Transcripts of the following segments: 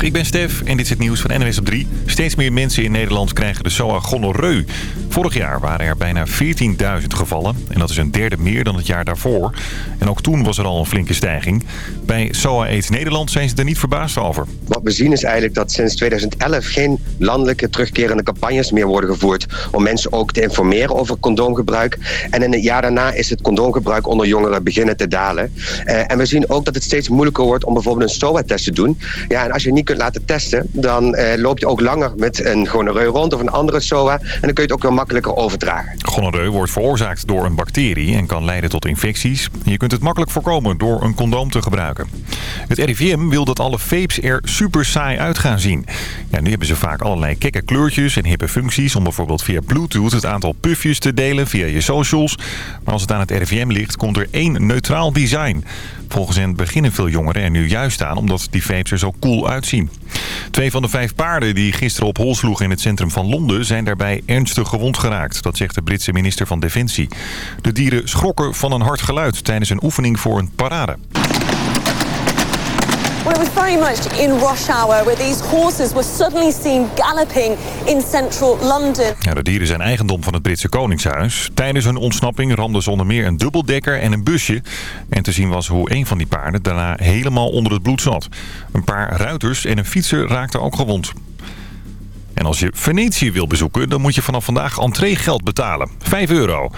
Ik ben Stef en dit is het nieuws van NWS op 3. Steeds meer mensen in Nederland krijgen de SOA gonoreu. Vorig jaar waren er bijna 14.000 gevallen. En dat is een derde meer dan het jaar daarvoor. En ook toen was er al een flinke stijging. Bij SOA AIDS Nederland zijn ze er niet verbaasd over. Wat we zien is eigenlijk dat sinds 2011 geen landelijke terugkerende campagnes meer worden gevoerd... om mensen ook te informeren over condoomgebruik. En in het jaar daarna is het condoomgebruik onder jongeren beginnen te dalen. Uh, en we zien ook dat het steeds moeilijker wordt om bijvoorbeeld een SOA-test te doen. Ja, en als je niet kunt laten testen, dan uh, loop je ook langer met een gonoreu rond of een andere SOA. En dan kun je het ook weer makkelijker overdragen. Gonoreu wordt veroorzaakt door een bacterie en kan leiden tot infecties. Je kunt het makkelijk voorkomen door een condoom te gebruiken. Het RIVM wil dat alle vapes er super saai uit gaan zien. Ja, nu hebben ze vaak allerlei kekke kleurtjes en hippe functies... om bijvoorbeeld via Bluetooth het aantal puffjes te delen via je socials. Maar als het aan het RIVM ligt, komt er één neutraal design. Volgens hen beginnen veel jongeren er nu juist aan omdat die vapes er zo cool uitzien. Twee van de vijf paarden die gisteren op hol sloegen in het centrum van Londen... zijn daarbij ernstig gewond geraakt. Dat zegt de Britse minister van Defensie. De dieren schrokken van een hard geluid tijdens een oefening voor een parade. Well, was very much in rush hour where these horses were suddenly seen galloping in central London. De dieren zijn eigendom van het Britse Koningshuis. Tijdens hun ontsnapping ramden ze onder meer een dubbeldekker en een busje. En te zien was hoe een van die paarden daarna helemaal onder het bloed zat. Een paar ruiters en een fietser raakten ook gewond. En als je Venetië wil bezoeken, dan moet je vanaf vandaag entreegeld betalen. 5 euro.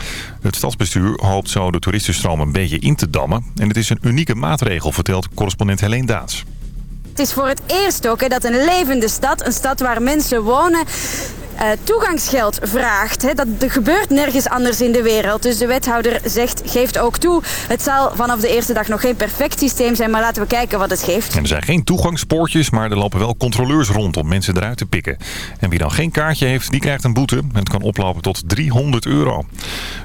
Het stadsbestuur hoopt zo de toeristenstroom een beetje in te dammen. En het is een unieke maatregel, vertelt correspondent Helene Daats. Het is voor het eerst ook hè, dat een levende stad, een stad waar mensen wonen... Uh, toegangsgeld vraagt. Hè. Dat gebeurt nergens anders in de wereld. Dus de wethouder zegt, geeft ook toe... het zal vanaf de eerste dag nog geen perfect systeem zijn... maar laten we kijken wat het geeft. En er zijn geen toegangspoortjes, maar er lopen wel controleurs rond... om mensen eruit te pikken. En wie dan geen kaartje heeft, die krijgt een boete. En het kan oplopen tot 300 euro.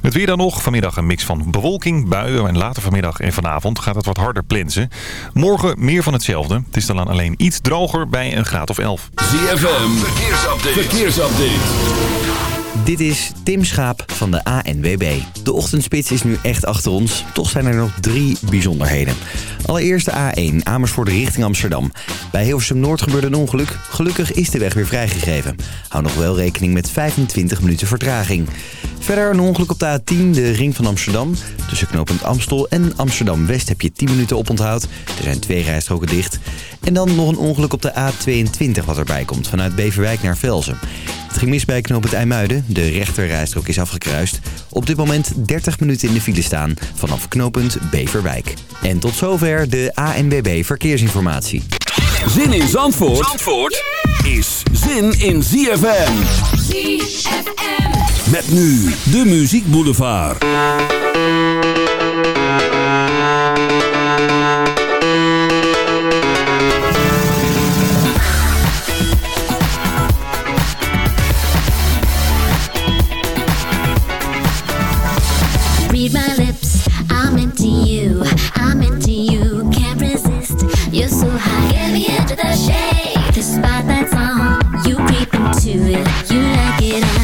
Het weer dan nog. Vanmiddag een mix van bewolking, buien... en later vanmiddag en vanavond gaat het wat harder plensen. Morgen meer van hetzelfde. Het is dan alleen iets droger bij een graad of 11. ZFM, verkeersupdate. verkeersupdate. Dit is Tim Schaap van de ANWB. De ochtendspits is nu echt achter ons. Toch zijn er nog drie bijzonderheden. Allereerst de A1 Amersfoort richting Amsterdam. Bij Hilversum Noord gebeurde een ongeluk. Gelukkig is de weg weer vrijgegeven. Hou nog wel rekening met 25 minuten vertraging. Verder een ongeluk op de A10, de ring van Amsterdam. Tussen knooppunt Amstel en Amsterdam-West heb je 10 minuten oponthoud. Er zijn twee rijstroken dicht. En dan nog een ongeluk op de A22 wat erbij komt, vanuit Beverwijk naar Velzen. Het ging mis bij knooppunt IJmuiden. De rechterrijstrook is afgekruist. Op dit moment 30 minuten in de file staan vanaf knooppunt Beverwijk. En tot zover de ANBB Verkeersinformatie. Zin in Zandvoort, Zandvoort is zin in ZFM. ZFM. Met nu de Muziek Boulevard. Into the shade. The spotlight's on, you creep into it. You like it,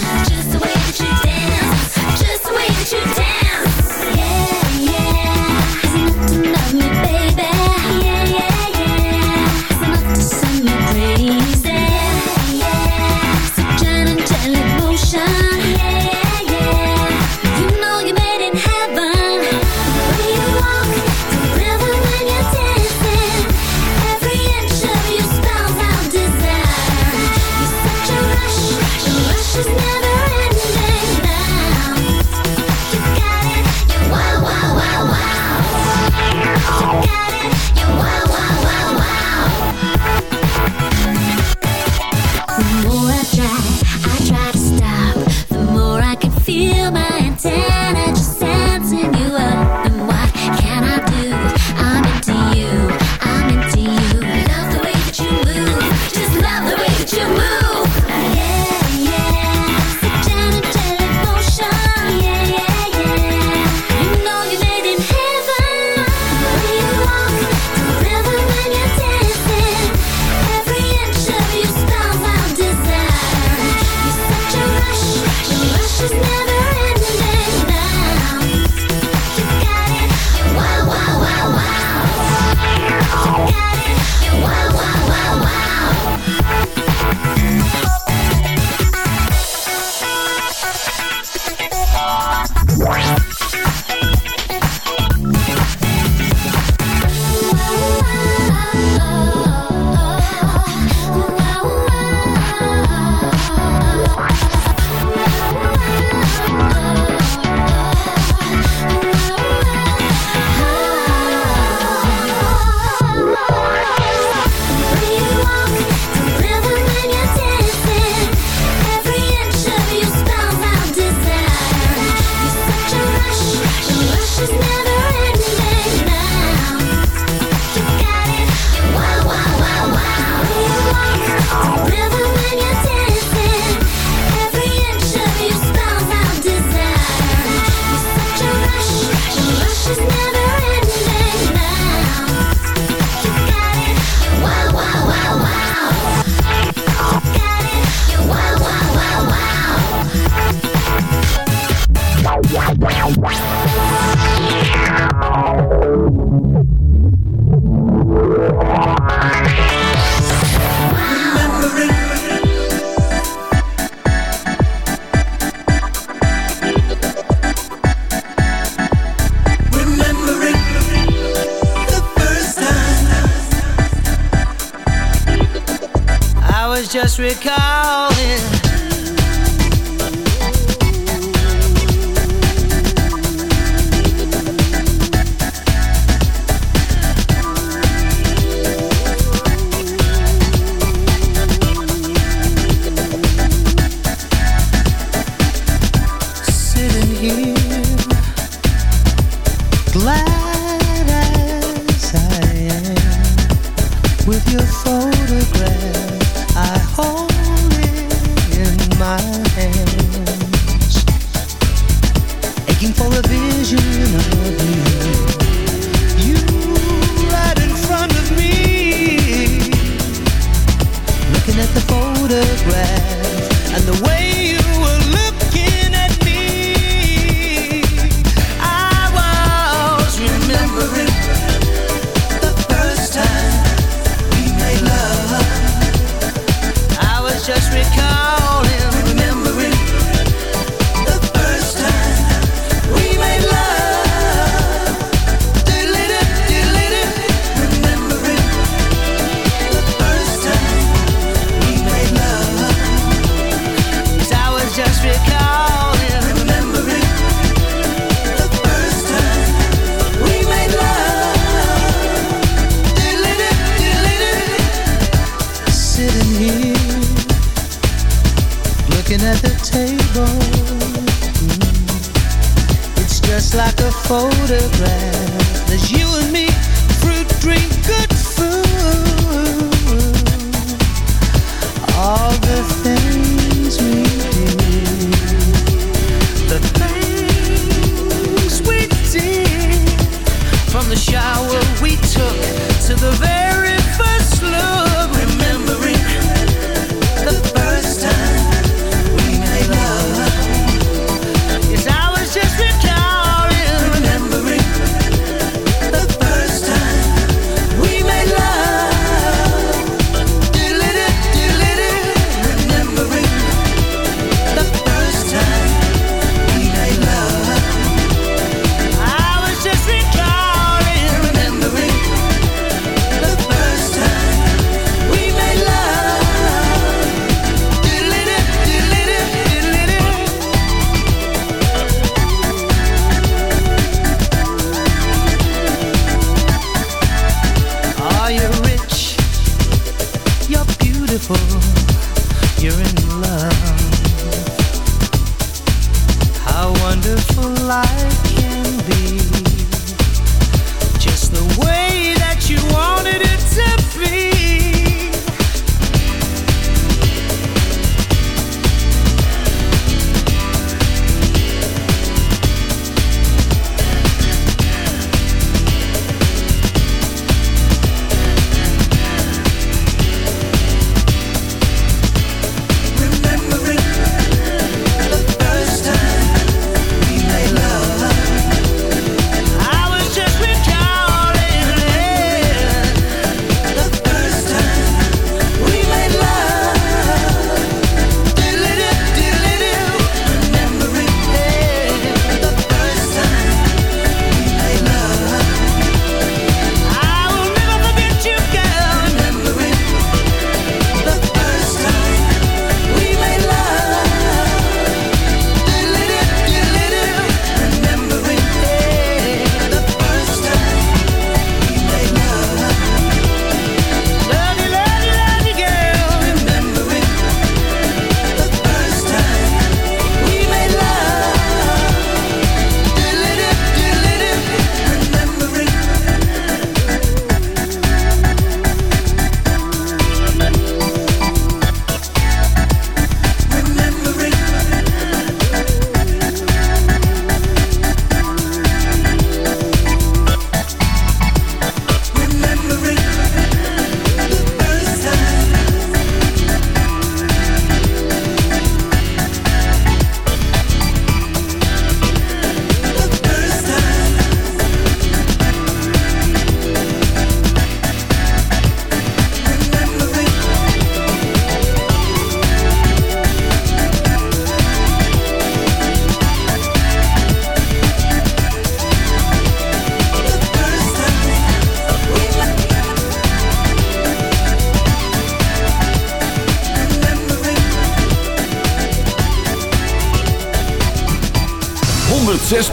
wonderful life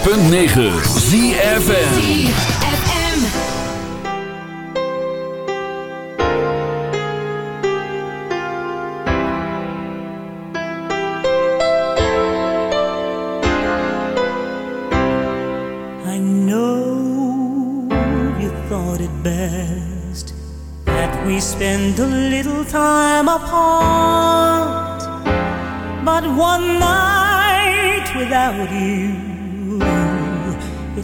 106.9 ZFN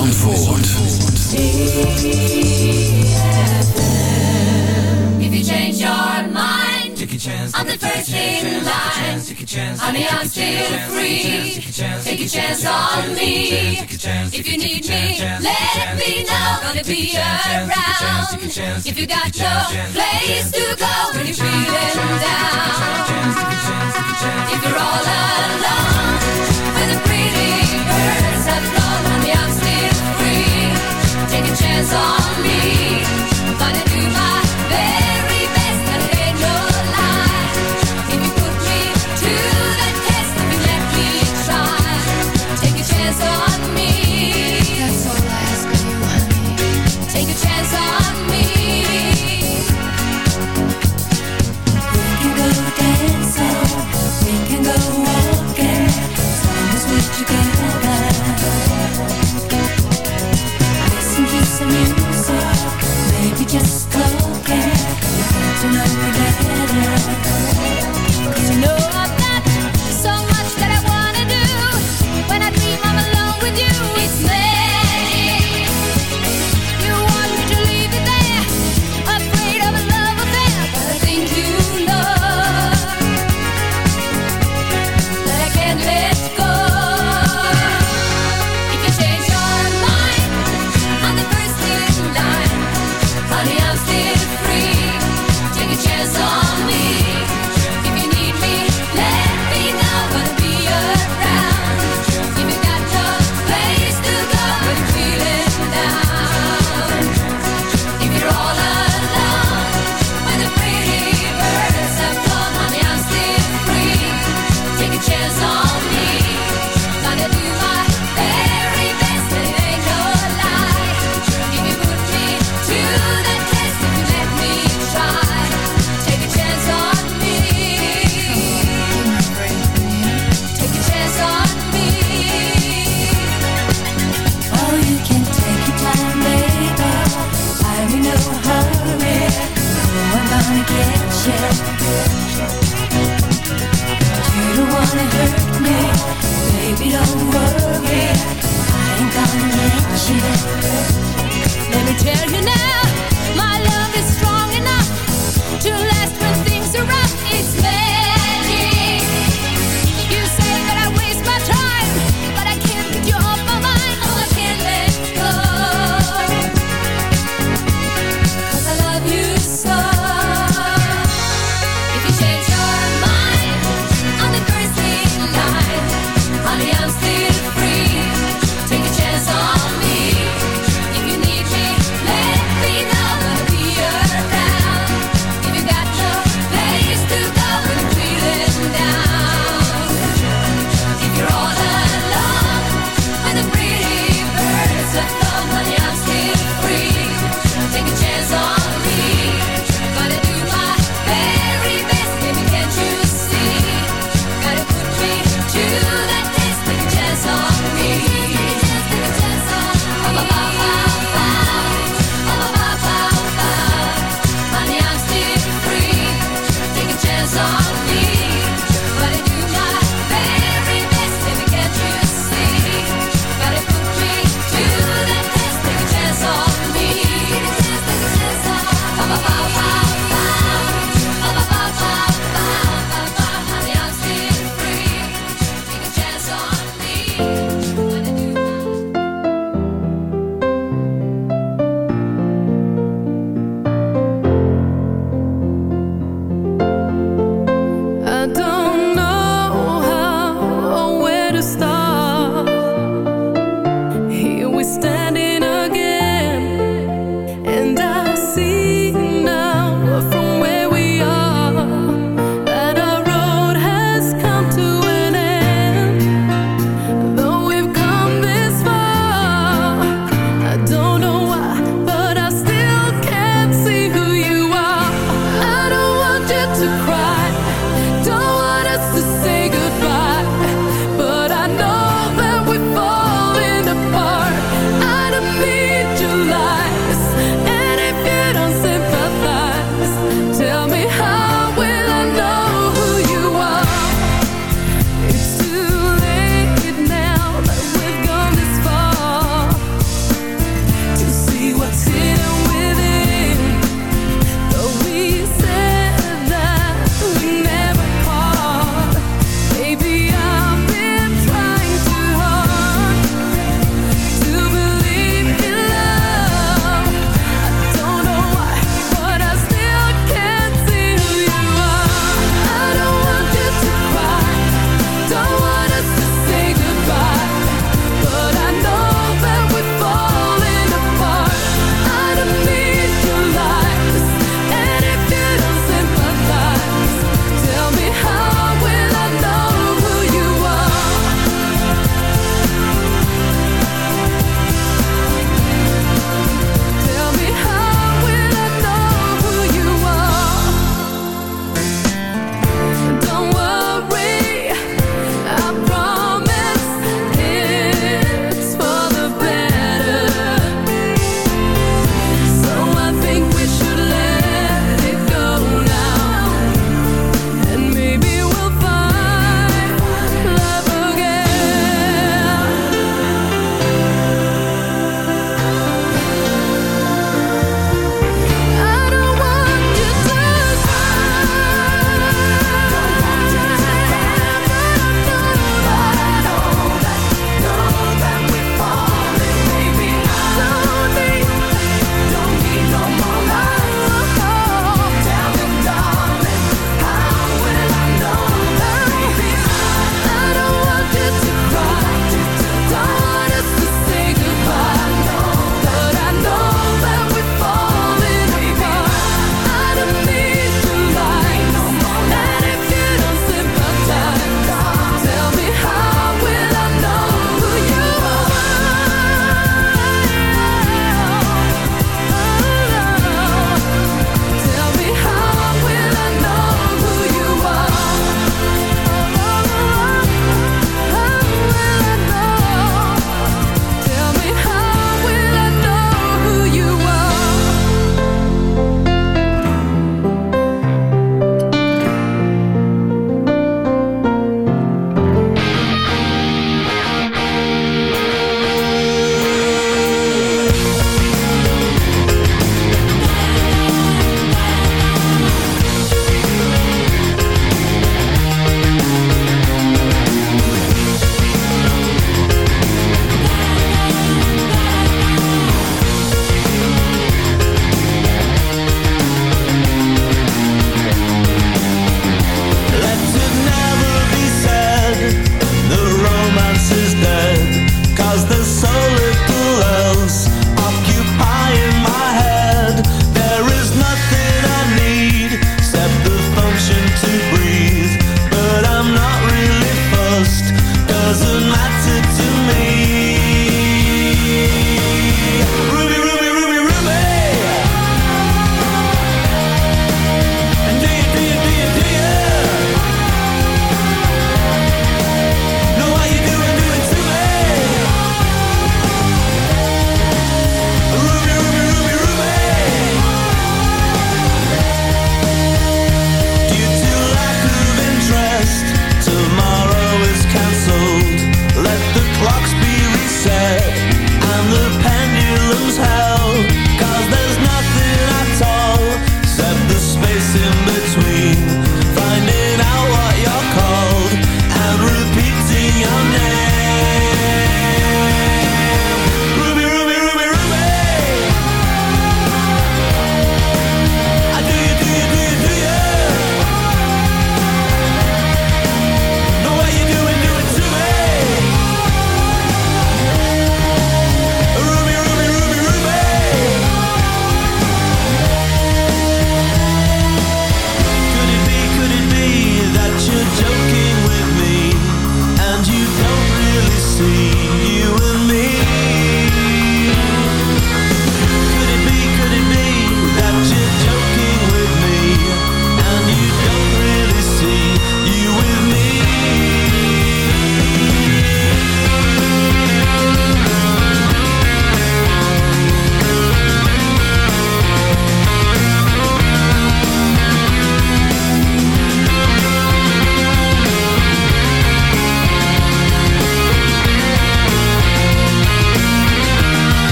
Zandvoort. If you change your mind, I'm the first in line. Honey, I'm still free. Take a chance on me. If you need me, let me know. Gonna be around. If you got no place to go when you're feeling down. If you're all alone, when the pretty birds Chance on me. Gonna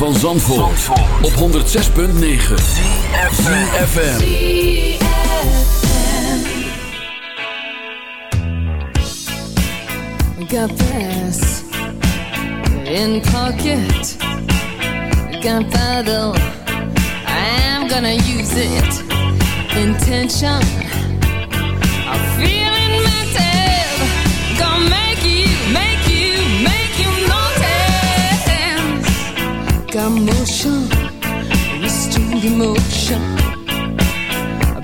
van Zandvoort, op 106.9 ZFM Got this in pocket. Gunpowder. I'm gonna use it. Intention.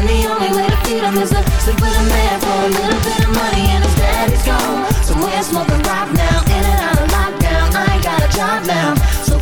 And the only way to feed him is to sleep with a man For a little bit of money and his daddy's gone. Somewhere smoking rock now In and out of lockdown. I ain't got a job now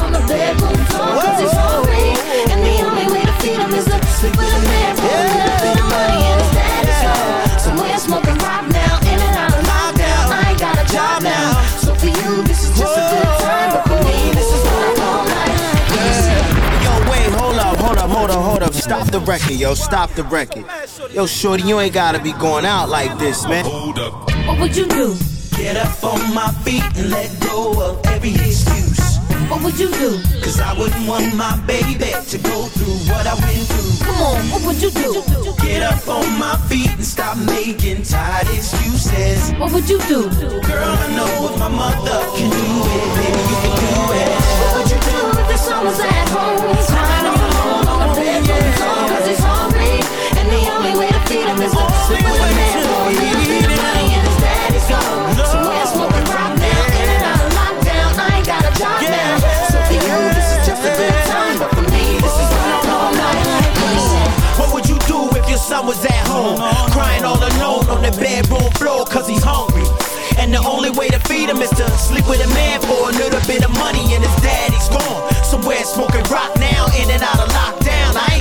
on the bedroom floor Cause he's hungry And the only way to feed him is to sleep with a man For a little bit of money and his daddy's gone Somewhere smoking rock now In and out of lockdown I ain't got a job now So for you this is just a good time But for me this is what I call life Yo, wait, hold up, hold up, hold up, hold up. Stop the record, yo, stop the record. Yo, shorty, you ain't gotta be going out like this, man. Hold up. What would you do? Get up on my feet and let go of every excuse. What would you do? Cause I wouldn't want my baby to go through what I went through. Come on, what would you do? Get up on my feet and stop making tired excuses. What would you do? Girl, I know if my mother can do it, baby, you can do it. What would you do if the was at home? was at home, crying all alone on the bedroom floor, cause he's hungry. And the only way to feed him is to sleep with a man for a little bit of money, and his daddy's gone. Somewhere smoking rock now, in and out of lockdown.